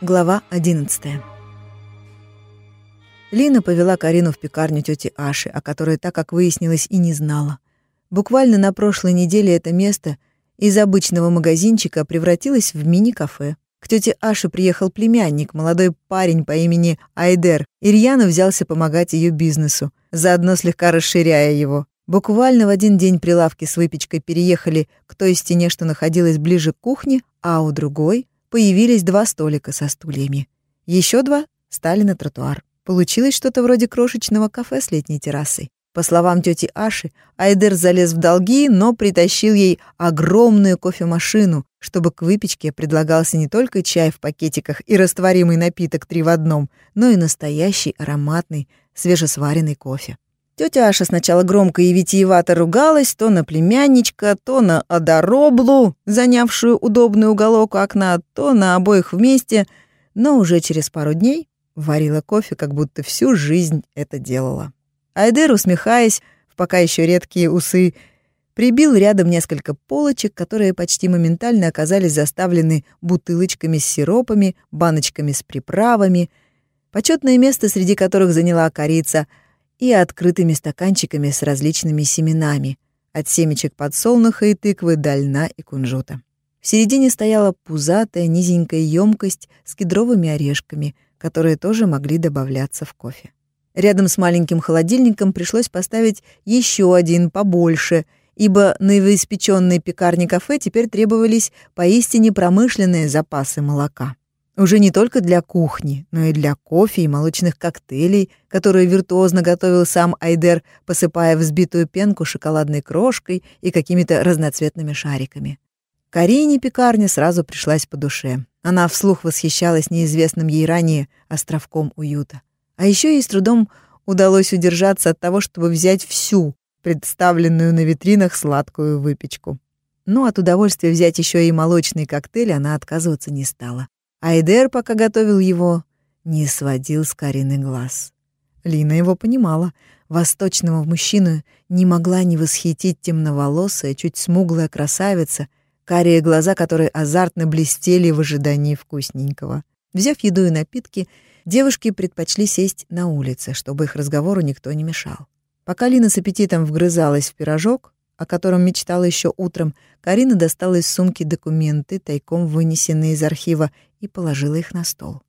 Глава 11 Лина повела Карину в пекарню тети Аши, о которой так, как выяснилось, и не знала. Буквально на прошлой неделе это место из обычного магазинчика превратилось в мини-кафе. К тете Аше приехал племянник, молодой парень по имени Айдер, и рьяно взялся помогать ее бизнесу, заодно слегка расширяя его. Буквально в один день прилавки с выпечкой переехали к той стене, что находилась ближе к кухне, а у другой появились два столика со стульями. Еще два стали на тротуар. Получилось что-то вроде крошечного кафе с летней террасой. По словам тети Аши, Айдер залез в долги, но притащил ей огромную кофемашину, чтобы к выпечке предлагался не только чай в пакетиках и растворимый напиток три в одном, но и настоящий ароматный свежесваренный кофе. Тетя Аша сначала громко и витиевато ругалась то на племянничка, то на Адороблу, занявшую удобный уголок окна, то на обоих вместе, но уже через пару дней варила кофе, как будто всю жизнь это делала. Айдер, усмехаясь, в пока еще редкие усы, прибил рядом несколько полочек, которые почти моментально оказались заставлены бутылочками с сиропами, баночками с приправами, почетное место среди которых заняла корица, и открытыми стаканчиками с различными семенами, от семечек подсолнуха и тыквы до льна и кунжута. В середине стояла пузатая низенькая емкость с кедровыми орешками, которые тоже могли добавляться в кофе. Рядом с маленьким холодильником пришлось поставить еще один побольше, ибо на новоиспеченной пекарне кафе теперь требовались поистине промышленные запасы молока. Уже не только для кухни, но и для кофе и молочных коктейлей, которые виртуозно готовил сам Айдер, посыпая взбитую пенку шоколадной крошкой и какими-то разноцветными шариками. Карине пекарня сразу пришлась по душе. Она вслух восхищалась неизвестным ей ранее островком уюта. А еще ей с трудом удалось удержаться от того, чтобы взять всю представленную на витринах сладкую выпечку. Но от удовольствия взять еще и молочный коктейль она отказываться не стала. Айдер, пока готовил его, не сводил с Карины глаз. Лина его понимала. Восточного мужчину не могла не восхитить темноволосая, чуть смуглая красавица, карие глаза которые азартно блестели в ожидании вкусненького. Взяв еду и напитки, Девушки предпочли сесть на улице, чтобы их разговору никто не мешал. Пока Лина с аппетитом вгрызалась в пирожок, о котором мечтала еще утром, Карина достала из сумки документы, тайком вынесенные из архива, и положила их на стол.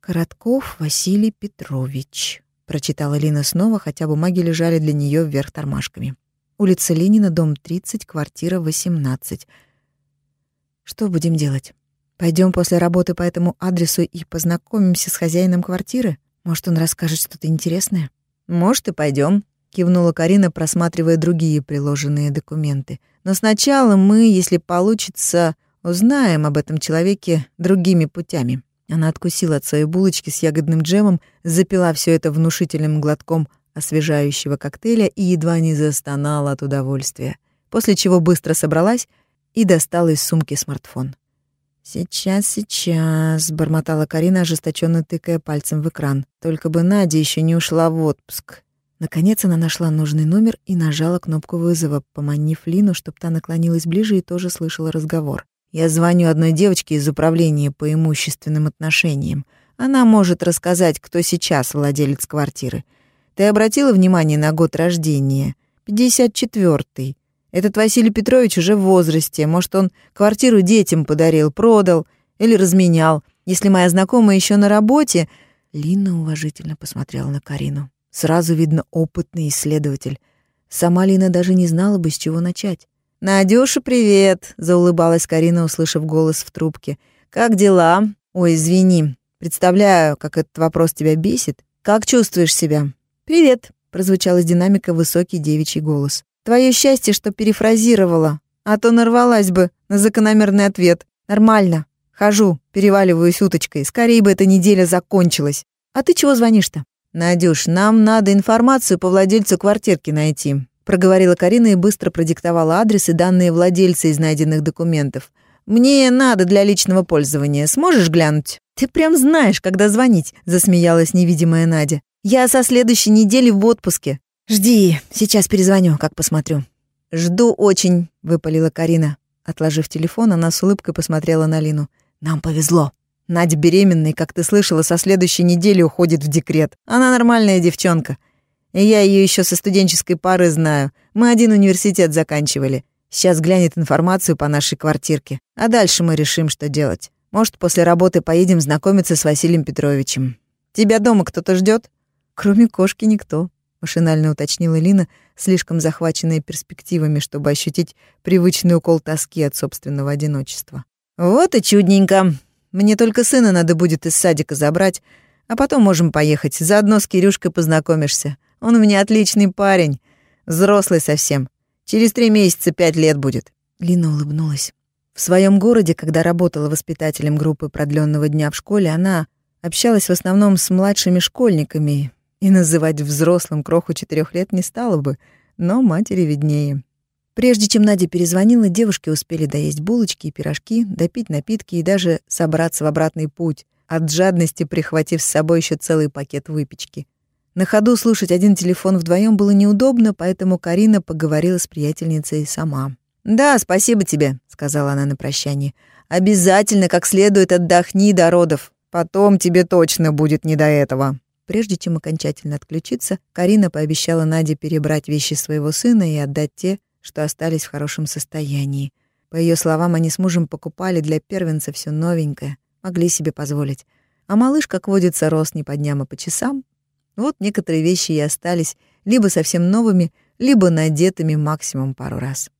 «Коротков Василий Петрович», — прочитала Лина снова, хотя бумаги лежали для нее вверх тормашками. «Улица Ленина, дом 30, квартира 18. Что будем делать?» Пойдем после работы по этому адресу и познакомимся с хозяином квартиры. Может, он расскажет что-то интересное? Может, и пойдем, кивнула Карина, просматривая другие приложенные документы. Но сначала мы, если получится, узнаем об этом человеке другими путями. Она откусила от своей булочки с ягодным джемом, запила все это внушительным глотком освежающего коктейля и едва не застонала от удовольствия. После чего быстро собралась и достала из сумки смартфон. «Сейчас, сейчас», — бормотала Карина, ожесточенно тыкая пальцем в экран. «Только бы Надя еще не ушла в отпуск». Наконец она нашла нужный номер и нажала кнопку вызова, поманив Лину, чтобы та наклонилась ближе и тоже слышала разговор. «Я звоню одной девочке из управления по имущественным отношениям. Она может рассказать, кто сейчас владелец квартиры. Ты обратила внимание на год рождения? 54-й. Этот Василий Петрович уже в возрасте. Может, он квартиру детям подарил, продал или разменял. Если моя знакомая еще на работе...» Лина уважительно посмотрела на Карину. Сразу видно опытный исследователь. Сама Лина даже не знала бы, с чего начать. «Надюша, привет!» — заулыбалась Карина, услышав голос в трубке. «Как дела? Ой, извини. Представляю, как этот вопрос тебя бесит. Как чувствуешь себя?» «Привет!» — прозвучал из динамика высокий девичий голос. Твое счастье, что перефразировала, а то нарвалась бы на закономерный ответ. Нормально. Хожу, переваливаюсь уточкой. Скорее бы эта неделя закончилась. А ты чего звонишь-то? Надюш, нам надо информацию по владельцу квартирки найти. Проговорила Карина и быстро продиктовала адрес и данные владельца из найденных документов. «Мне надо для личного пользования. Сможешь глянуть?» «Ты прям знаешь, когда звонить», — засмеялась невидимая Надя. «Я со следующей недели в отпуске. «Жди, сейчас перезвоню, как посмотрю». «Жду очень», — выпалила Карина. Отложив телефон, она с улыбкой посмотрела на Лину. Нам повезло. Надя беременная, как ты слышала, со следующей недели уходит в декрет. Она нормальная девчонка. И я ее еще со студенческой пары знаю. Мы один университет заканчивали. Сейчас глянет информацию по нашей квартирке. А дальше мы решим, что делать. Может, после работы поедем знакомиться с Василием Петровичем. Тебя дома кто-то ждет? Кроме кошки никто, машинально уточнила Лина, слишком захваченная перспективами, чтобы ощутить привычный укол тоски от собственного одиночества. Вот и чудненько. Мне только сына надо будет из садика забрать, а потом можем поехать. Заодно с Кирюшкой познакомишься. Он у меня отличный парень, взрослый совсем. Через три месяца пять лет будет. Лина улыбнулась. В своем городе, когда работала воспитателем группы продленного дня в школе, она общалась в основном с младшими школьниками и называть взрослым кроху четырех лет не стала бы, но матери виднее. Прежде чем Надя перезвонила, девушки успели доесть булочки и пирожки, допить напитки и даже собраться в обратный путь, от жадности прихватив с собой еще целый пакет выпечки. На ходу слушать один телефон вдвоем было неудобно, поэтому Карина поговорила с приятельницей сама. «Да, спасибо тебе», — сказала она на прощание. «Обязательно как следует отдохни до родов. Потом тебе точно будет не до этого». Прежде чем окончательно отключиться, Карина пообещала Наде перебрать вещи своего сына и отдать те, что остались в хорошем состоянии. По ее словам, они с мужем покупали для первенца все новенькое, могли себе позволить. А малыш, как водится, рос не по дням, а по часам. Вот некоторые вещи и остались либо совсем новыми, либо надетыми максимум пару раз.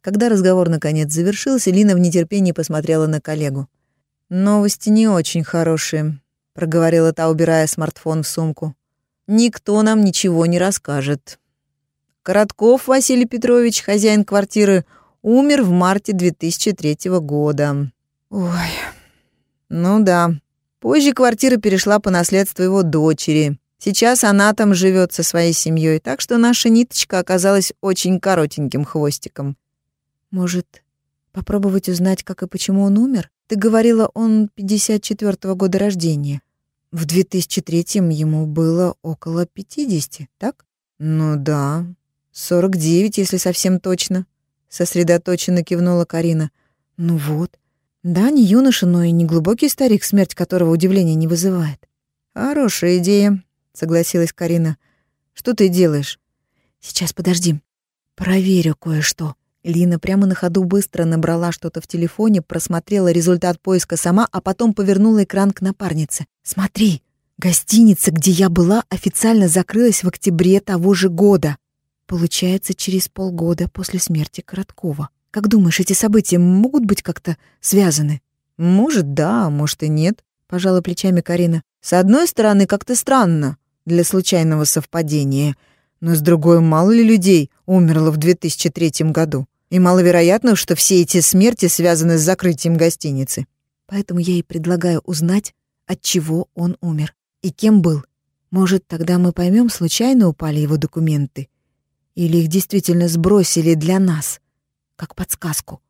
Когда разговор наконец завершился, Лина в нетерпении посмотрела на коллегу. «Новости не очень хорошие», — проговорила та, убирая смартфон в сумку. «Никто нам ничего не расскажет. Коротков Василий Петрович, хозяин квартиры, умер в марте 2003 года. Ой, ну да. Позже квартира перешла по наследству его дочери. Сейчас она там живет со своей семьей, так что наша ниточка оказалась очень коротеньким хвостиком. Может, попробовать узнать, как и почему он умер? Ты говорила, он 54-го года рождения. В 2003-м ему было около 50, так? Ну да, 49, если совсем точно. Сосредоточенно кивнула Карина. Ну вот. Да, не юноша, но и не глубокий старик, смерть которого удивления не вызывает. Хорошая идея, согласилась Карина. Что ты делаешь? Сейчас подожди. Проверю кое-что. Лина прямо на ходу быстро набрала что-то в телефоне, просмотрела результат поиска сама, а потом повернула экран к напарнице. «Смотри, гостиница, где я была, официально закрылась в октябре того же года. Получается, через полгода после смерти Короткова. Как думаешь, эти события могут быть как-то связаны?» «Может, да, может и нет», — пожала плечами Карина. «С одной стороны, как-то странно для случайного совпадения, но с другой, мало ли людей умерло в 2003 году. И маловероятно, что все эти смерти связаны с закрытием гостиницы. Поэтому я и предлагаю узнать, от чего он умер и кем был. Может, тогда мы поймем, случайно упали его документы или их действительно сбросили для нас, как подсказку.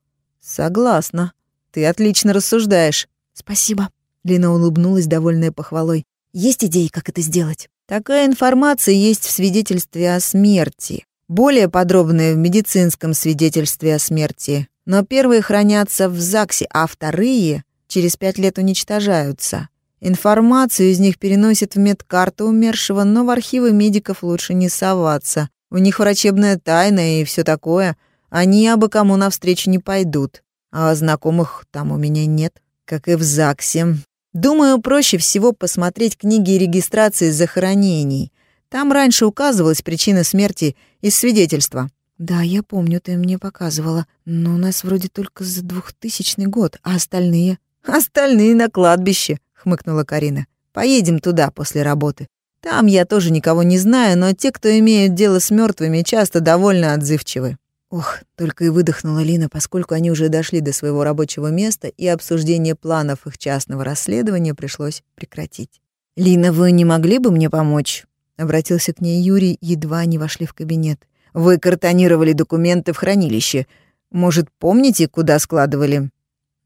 Согласна. Ты отлично рассуждаешь. Спасибо. Лина улыбнулась, довольная похвалой. Есть идеи, как это сделать? Такая информация есть в свидетельстве о смерти. Более подробные в медицинском свидетельстве о смерти. Но первые хранятся в ЗАГСе, а вторые через пять лет уничтожаются. Информацию из них переносят в медкарту умершего, но в архивы медиков лучше не соваться. У них врачебная тайна и все такое. Они абы кому навстречу не пойдут. А знакомых там у меня нет, как и в ЗАГСе. Думаю, проще всего посмотреть книги регистрации захоронений. Там раньше указывалась причина смерти из свидетельства. Да, я помню, ты мне показывала. Но у нас вроде только за двухтысячный год, а остальные? Остальные на кладбище, хмыкнула Карина. Поедем туда после работы. Там я тоже никого не знаю, но те, кто имеют дело с мертвыми, часто довольно отзывчивы. Ох, только и выдохнула Лина, поскольку они уже дошли до своего рабочего места, и обсуждение планов их частного расследования пришлось прекратить. «Лина, вы не могли бы мне помочь?» Обратился к ней Юрий, едва не вошли в кабинет. «Вы картонировали документы в хранилище. Может, помните, куда складывали?»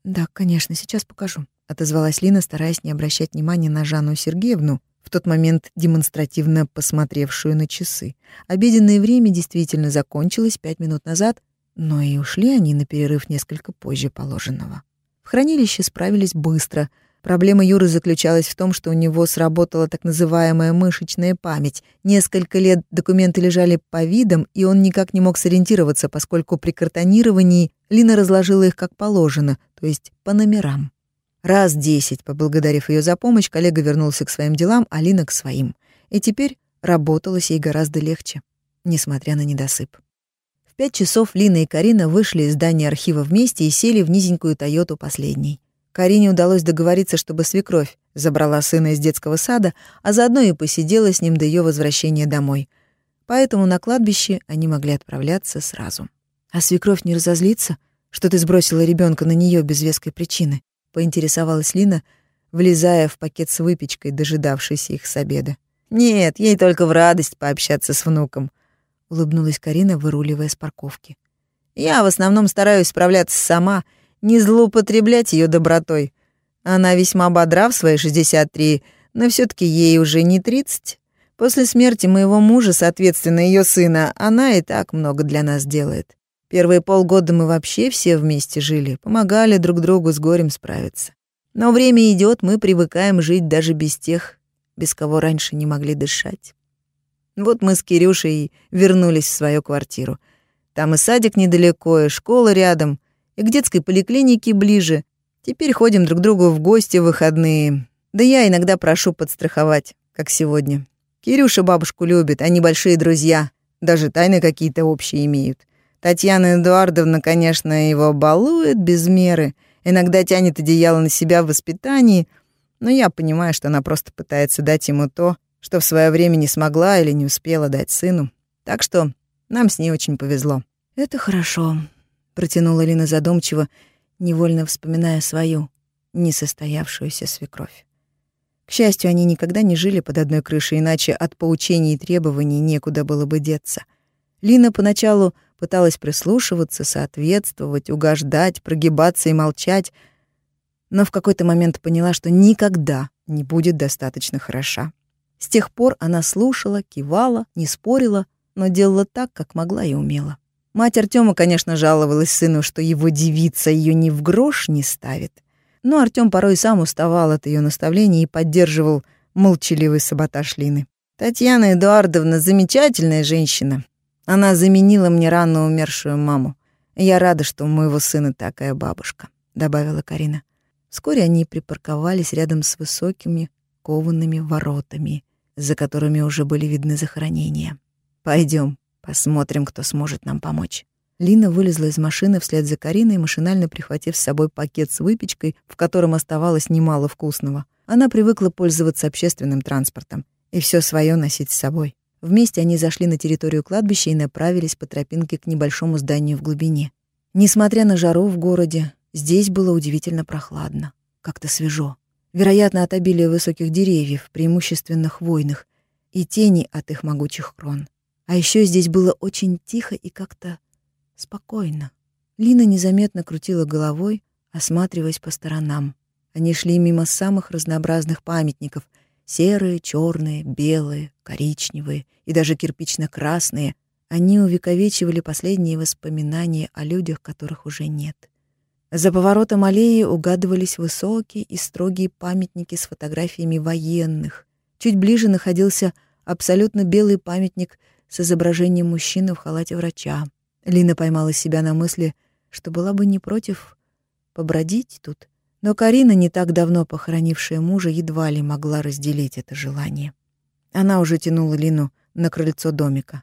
«Да, конечно, сейчас покажу», — отозвалась Лина, стараясь не обращать внимания на Жанну Сергеевну, в тот момент демонстративно посмотревшую на часы. Обеденное время действительно закончилось пять минут назад, но и ушли они на перерыв несколько позже положенного. В хранилище справились быстро. Проблема Юры заключалась в том, что у него сработала так называемая мышечная память. Несколько лет документы лежали по видам, и он никак не мог сориентироваться, поскольку при картонировании Лина разложила их как положено, то есть по номерам. Раз десять, поблагодарив ее за помощь, коллега вернулся к своим делам, а Лина к своим. И теперь работалось ей гораздо легче, несмотря на недосып. В пять часов Лина и Карина вышли из здания архива вместе и сели в низенькую «Тойоту» последней. Карине удалось договориться, чтобы свекровь забрала сына из детского сада, а заодно и посидела с ним до ее возвращения домой. Поэтому на кладбище они могли отправляться сразу. А свекровь не разозлится, что ты сбросила ребенка на нее без веской причины? Поинтересовалась Лина, влезая в пакет с выпечкой, дожидавшийся их с обеда. «Нет, ей только в радость пообщаться с внуком», — улыбнулась Карина, выруливая с парковки. «Я в основном стараюсь справляться сама, не злоупотреблять ее добротой. Она весьма бодра в свои 63, но все таки ей уже не 30. После смерти моего мужа, соответственно, ее сына, она и так много для нас делает. Первые полгода мы вообще все вместе жили, помогали друг другу с горем справиться. Но время идет, мы привыкаем жить даже без тех, без кого раньше не могли дышать. Вот мы с Кирюшей вернулись в свою квартиру. Там и садик недалеко, и школа рядом, и к детской поликлинике ближе. Теперь ходим друг другу в гости в выходные. Да я иногда прошу подстраховать, как сегодня. Кирюша бабушку любит, они большие друзья, даже тайны какие-то общие имеют. Татьяна Эдуардовна, конечно, его балует без меры, иногда тянет одеяло на себя в воспитании, но я понимаю, что она просто пытается дать ему то, что в свое время не смогла или не успела дать сыну. Так что нам с ней очень повезло. «Это хорошо», — протянула Лина задумчиво, невольно вспоминая свою несостоявшуюся свекровь. К счастью, они никогда не жили под одной крышей, иначе от поучений и требований некуда было бы деться. Лина поначалу пыталась прислушиваться, соответствовать, угождать, прогибаться и молчать, но в какой-то момент поняла, что никогда не будет достаточно хороша. С тех пор она слушала, кивала, не спорила, но делала так, как могла и умела. Мать Артема, конечно, жаловалась сыну, что его девица ее ни в грош не ставит. Но Артем порой сам уставал от ее наставлений и поддерживал молчаливый саботаж Лины. Татьяна Эдуардовна замечательная женщина, она заменила мне рано умершую маму. Я рада, что у моего сына такая бабушка», — добавила Карина. Вскоре они припарковались рядом с высокими коваными воротами, за которыми уже были видны захоронения. Пойдем, посмотрим, кто сможет нам помочь». Лина вылезла из машины вслед за Кариной, машинально прихватив с собой пакет с выпечкой, в котором оставалось немало вкусного. Она привыкла пользоваться общественным транспортом и все свое носить с собой. Вместе они зашли на территорию кладбища и направились по тропинке к небольшому зданию в глубине. Несмотря на жару в городе, здесь было удивительно прохладно, как-то свежо. Вероятно, от обилия высоких деревьев, преимущественно хвойных, и тени от их могучих крон. А еще здесь было очень тихо и как-то спокойно. Лина незаметно крутила головой, осматриваясь по сторонам. Они шли мимо самых разнообразных памятников, Серые, черные, белые, коричневые и даже кирпично-красные, они увековечивали последние воспоминания о людях, которых уже нет. За поворотом аллеи угадывались высокие и строгие памятники с фотографиями военных. Чуть ближе находился абсолютно белый памятник с изображением мужчины в халате врача. Лина поймала себя на мысли, что была бы не против побродить тут, но Карина, не так давно похоронившая мужа, едва ли могла разделить это желание. Она уже тянула Лину на крыльцо домика.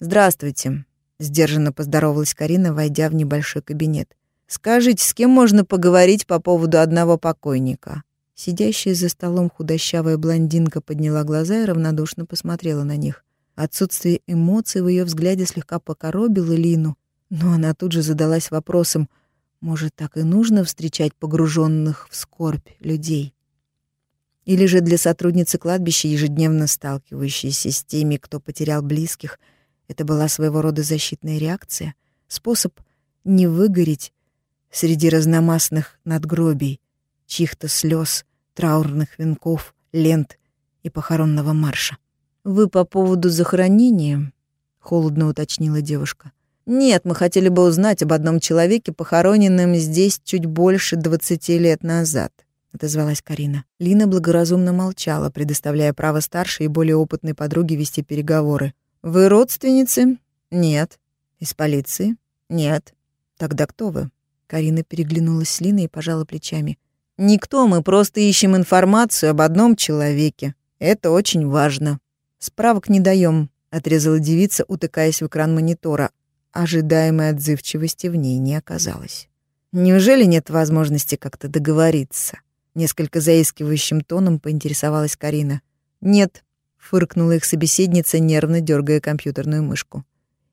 «Здравствуйте», — сдержанно поздоровалась Карина, войдя в небольшой кабинет. «Скажите, с кем можно поговорить по поводу одного покойника?» Сидящая за столом худощавая блондинка подняла глаза и равнодушно посмотрела на них. Отсутствие эмоций в ее взгляде слегка покоробило Лину, но она тут же задалась вопросом — может, так и нужно встречать погруженных в скорбь людей? Или же для сотрудницы кладбища, ежедневно сталкивающейся с теми, кто потерял близких, это была своего рода защитная реакция, способ не выгореть среди разномастных надгробий, чьих-то слез, траурных венков, лент и похоронного марша. «Вы по поводу захоронения?» — холодно уточнила девушка. «Нет, мы хотели бы узнать об одном человеке, похороненном здесь чуть больше двадцати лет назад», — отозвалась Карина. Лина благоразумно молчала, предоставляя право старшей и более опытной подруге вести переговоры. «Вы родственницы?» «Нет». «Из полиции?» «Нет». «Тогда кто вы?» Карина переглянулась с Линой и пожала плечами. «Никто, мы просто ищем информацию об одном человеке. Это очень важно». «Справок не даем», — отрезала девица, утыкаясь в экран монитора. Ожидаемой отзывчивости в ней не оказалось. «Неужели нет возможности как-то договориться?» Несколько заискивающим тоном поинтересовалась Карина. «Нет», — фыркнула их собеседница, нервно дергая компьютерную мышку.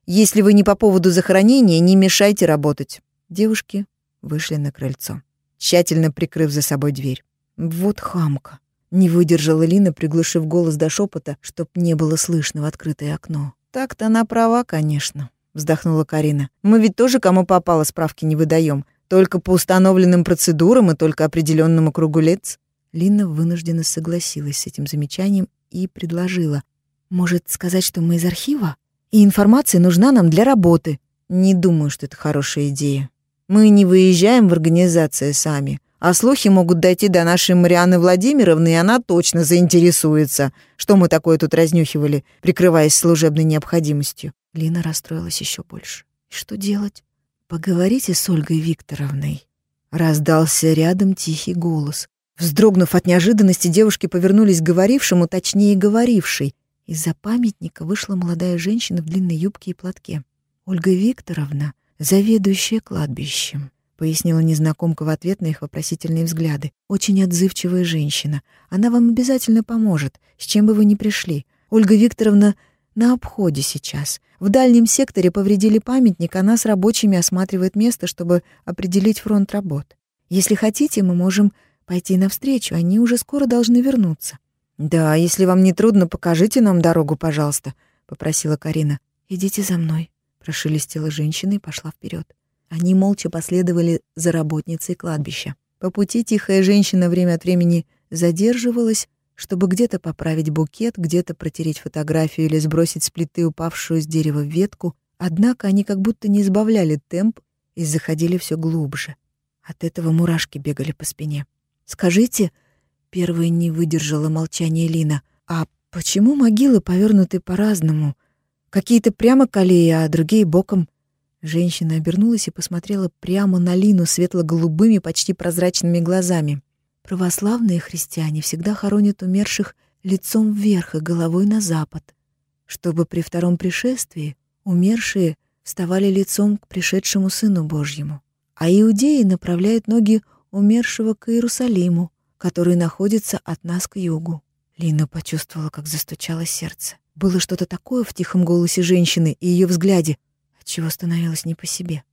«Если вы не по поводу захоронения, не мешайте работать». Девушки вышли на крыльцо, тщательно прикрыв за собой дверь. «Вот хамка», не выдержала Лина, приглушив голос до шепота, чтоб не было слышно в открытое окно. «Так-то она права, конечно», — вздохнула Карина. «Мы ведь тоже кому попало справки не выдаем, Только по установленным процедурам и только определенному кругу лиц». Лина вынужденно согласилась с этим замечанием и предложила. «Может, сказать, что мы из архива? И информация нужна нам для работы». «Не думаю, что это хорошая идея. Мы не выезжаем в организации сами. А слухи могут дойти до нашей Марианы Владимировны, и она точно заинтересуется, что мы такое тут разнюхивали, прикрываясь служебной необходимостью. Лина расстроилась еще больше. Что делать? Поговорите с Ольгой Викторовной. Раздался рядом тихий голос. Вздрогнув от неожиданности, девушки повернулись к говорившему, точнее, говорившей. Из-за памятника вышла молодая женщина в длинной юбке и платке. Ольга Викторовна, заведующая кладбищем пояснила незнакомка в ответ на их вопросительные взгляды. «Очень отзывчивая женщина. Она вам обязательно поможет, с чем бы вы ни пришли. Ольга Викторовна на обходе сейчас. В дальнем секторе повредили памятник, она с рабочими осматривает место, чтобы определить фронт работ. Если хотите, мы можем пойти навстречу, они уже скоро должны вернуться». «Да, если вам не трудно, покажите нам дорогу, пожалуйста», — попросила Карина. «Идите за мной», — прошелестела женщина и пошла вперед. Они молча последовали за работницей кладбища. По пути тихая женщина время от времени задерживалась, чтобы где-то поправить букет, где-то протереть фотографию или сбросить с плиты упавшую с дерева ветку. Однако они как будто не избавляли темп и заходили все глубже. От этого мурашки бегали по спине. «Скажите...» — первая не выдержала молчания Лина. «А почему могилы повернуты по-разному? Какие-то прямо к аллее, а другие боком?» Женщина обернулась и посмотрела прямо на Лину светло-голубыми, почти прозрачными глазами. Православные христиане всегда хоронят умерших лицом вверх и головой на запад, чтобы при втором пришествии умершие вставали лицом к пришедшему Сыну Божьему. А иудеи направляют ноги умершего к Иерусалиму, который находится от нас к югу. Лина почувствовала, как застучало сердце. Было что-то такое в тихом голосе женщины и ее взгляде, отчего становилось не по себе.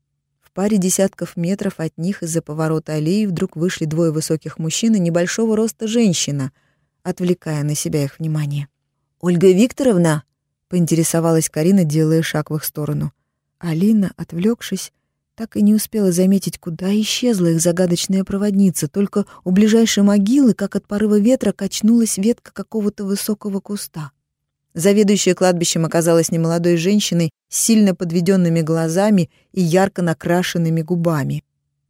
Паре десятков метров от них из-за поворота аллеи вдруг вышли двое высоких мужчин и небольшого роста женщина, отвлекая на себя их внимание. «Ольга Викторовна?» — поинтересовалась Карина, делая шаг в их сторону. Алина, отвлекшись, так и не успела заметить, куда исчезла их загадочная проводница. Только у ближайшей могилы, как от порыва ветра, качнулась ветка какого-то высокого куста. Заведующая кладбищем оказалась немолодой женщиной с сильно подведенными глазами и ярко накрашенными губами.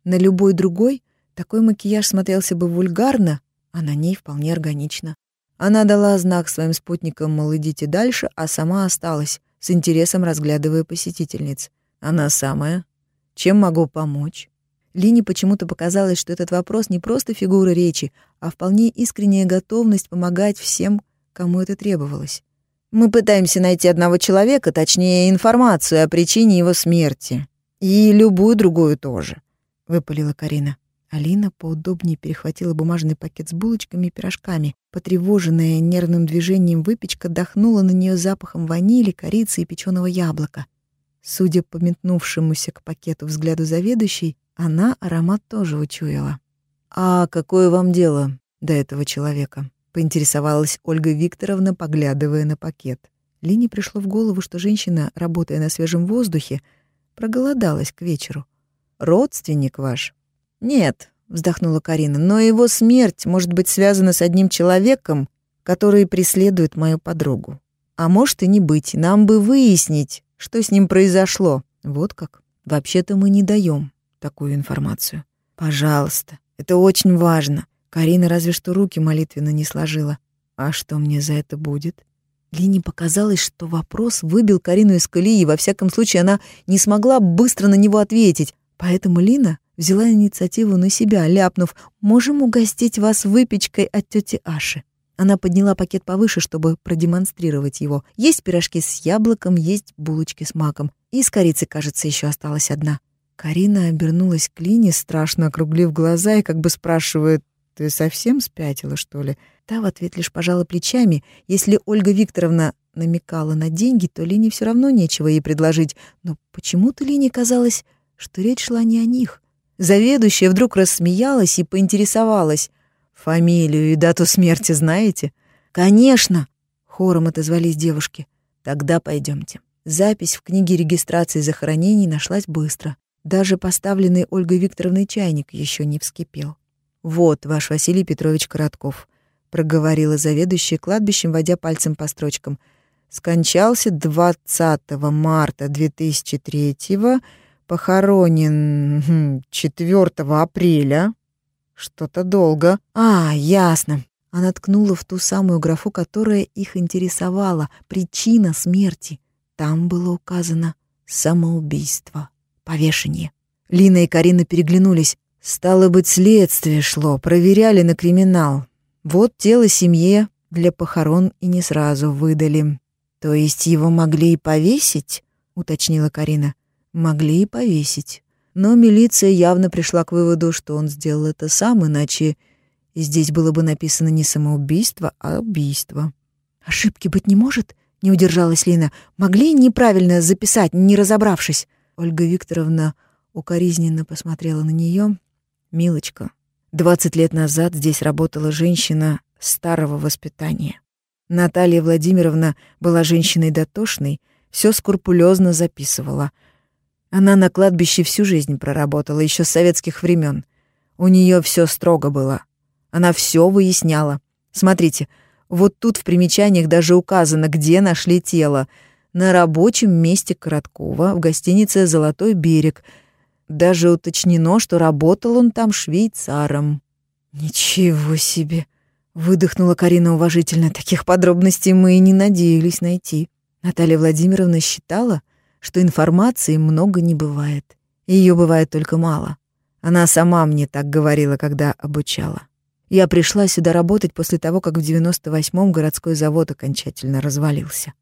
На любой другой такой макияж смотрелся бы вульгарно, а на ней вполне органично. Она дала знак своим спутникам, мол, идите дальше, а сама осталась, с интересом разглядывая посетительниц. Она самая. Чем могу помочь? Лине почему-то показалось, что этот вопрос не просто фигура речи, а вполне искренняя готовность помогать всем, кому это требовалось. Мы пытаемся найти одного человека, точнее, информацию о причине его смерти. И любую другую тоже», — выпалила Карина. Алина поудобнее перехватила бумажный пакет с булочками и пирожками. Потревоженная нервным движением выпечка дохнула на нее запахом ванили, корицы и печеного яблока. Судя по метнувшемуся к пакету взгляду заведующей, она аромат тоже учуяла. «А какое вам дело до этого человека?» — поинтересовалась Ольга Викторовна, поглядывая на пакет. Лине пришло в голову, что женщина, работая на свежем воздухе, проголодалась к вечеру. «Родственник ваш?» «Нет», — вздохнула Карина, «но его смерть может быть связана с одним человеком, который преследует мою подругу. А может и не быть, нам бы выяснить, что с ним произошло. Вот как? Вообще-то мы не даем такую информацию. Пожалуйста, это очень важно. Карина разве что руки молитвенно не сложила. А что мне за это будет? Лине показалось, что вопрос выбил Карину из колеи, во всяком случае она не смогла быстро на него ответить. Поэтому Лина взяла инициативу на себя, ляпнув «Можем угостить вас выпечкой от тети Аши». Она подняла пакет повыше, чтобы продемонстрировать его. Есть пирожки с яблоком, есть булочки с маком. И с корицей, кажется, еще осталась одна. Карина обернулась к Лине, страшно округлив глаза и как бы спрашивает, «Ты совсем спятила, что ли?» Та в ответ лишь пожала плечами. Если Ольга Викторовна намекала на деньги, то Лине все равно нечего ей предложить. Но почему-то Лине казалось, что речь шла не о них. Заведующая вдруг рассмеялась и поинтересовалась. «Фамилию и дату смерти знаете?» «Конечно!» — хором отозвались девушки. «Тогда пойдемте. Запись в книге регистрации захоронений нашлась быстро. Даже поставленный Ольгой Викторовной чайник еще не вскипел. «Вот ваш Василий Петрович Коротков», — проговорила заведующая кладбищем, водя пальцем по строчкам. «Скончался 20 марта 2003 похоронен 4 апреля. Что-то долго. А, ясно. Она ткнула в ту самую графу, которая их интересовала. Причина смерти. Там было указано самоубийство, повешение. Лина и Карина переглянулись. Стало быть, следствие шло, проверяли на криминал. Вот тело семье для похорон и не сразу выдали. То есть его могли и повесить, уточнила Карина. Могли и повесить. Но милиция явно пришла к выводу, что он сделал это сам, иначе здесь было бы написано не самоубийство, а убийство. Ошибки быть не может? Не удержалась Лина. Могли неправильно записать, не разобравшись. Ольга Викторовна укоризненно посмотрела на нее, Милочка, двадцать лет назад здесь работала женщина старого воспитания. Наталья Владимировна была женщиной дотошной, все скрупулезно записывала. Она на кладбище всю жизнь проработала, еще с советских времен. У нее все строго было. Она все выясняла. Смотрите, вот тут в примечаниях даже указано, где нашли тело. На рабочем месте Короткова в гостинице «Золотой берег», даже уточнено, что работал он там швейцаром. «Ничего себе!» — выдохнула Карина уважительно. «Таких подробностей мы и не надеялись найти». Наталья Владимировна считала, что информации много не бывает. Ее бывает только мало. Она сама мне так говорила, когда обучала. Я пришла сюда работать после того, как в 98-м городской завод окончательно развалился.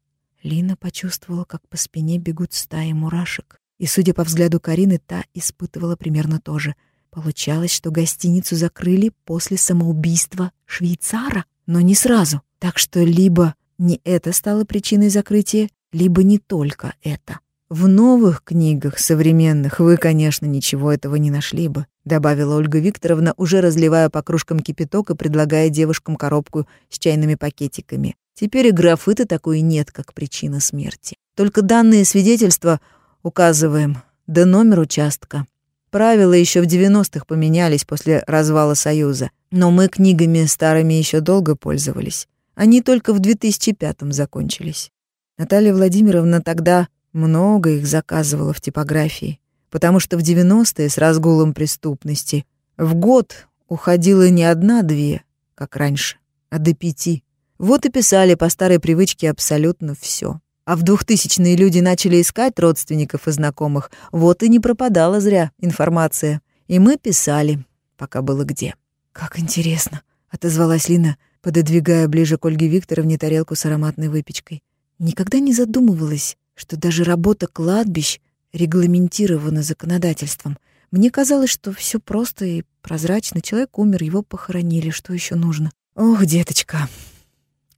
Лина почувствовала, как по спине бегут стаи мурашек. И, судя по взгляду Карины, та испытывала примерно то же. Получалось, что гостиницу закрыли после самоубийства швейцара, но не сразу. Так что либо не это стало причиной закрытия, либо не только это. В новых книгах современных вы, конечно, ничего этого не нашли бы, добавила Ольга Викторовна, уже разливая по кружкам кипяток и предлагая девушкам коробку с чайными пакетиками. Теперь и графы-то такой нет, как причина смерти. Только данные свидетельства указываем, да номер участка. Правила еще в 90-х поменялись после развала Союза, но мы книгами старыми еще долго пользовались. Они только в 2005-м закончились. Наталья Владимировна тогда много их заказывала в типографии, потому что в 90-е с разгулом преступности в год уходило не одна-две, как раньше, а до пяти. Вот и писали по старой привычке абсолютно все. А в двухтысячные люди начали искать родственников и знакомых. Вот и не пропадала зря информация. И мы писали, пока было где. «Как интересно», — отозвалась Лина, пододвигая ближе к Ольге Викторовне тарелку с ароматной выпечкой. Никогда не задумывалась, что даже работа кладбищ регламентирована законодательством. Мне казалось, что все просто и прозрачно. Человек умер, его похоронили. Что еще нужно? Ох, деточка.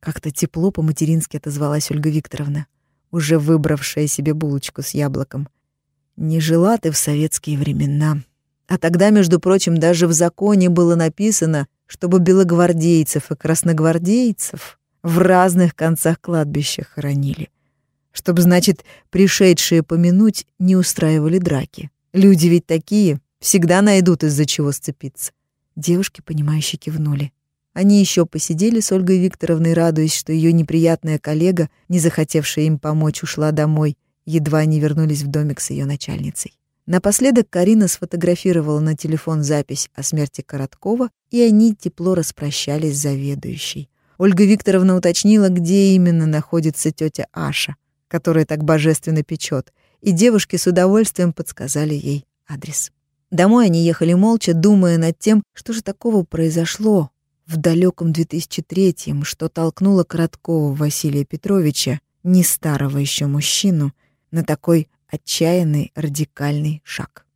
Как-то тепло по-матерински отозвалась Ольга Викторовна уже выбравшая себе булочку с яблоком. Не жила ты в советские времена. А тогда, между прочим, даже в законе было написано, чтобы белогвардейцев и красногвардейцев в разных концах кладбища хоронили. Чтобы, значит, пришедшие помянуть не устраивали драки. Люди ведь такие, всегда найдут из-за чего сцепиться. Девушки, понимающе кивнули. Они еще посидели с Ольгой Викторовной, радуясь, что ее неприятная коллега, не захотевшая им помочь, ушла домой. едва они вернулись в домик с ее начальницей. Напоследок Карина сфотографировала на телефон запись о смерти Короткова, и они тепло распрощались с заведующей. Ольга Викторовна уточнила, где именно находится тетя Аша, которая так божественно печет, и девушки с удовольствием подсказали ей адрес. Домой они ехали молча, думая над тем, что же такого произошло в далеком 2003-м, что толкнуло Короткова Василия Петровича, не старого еще мужчину, на такой отчаянный радикальный шаг.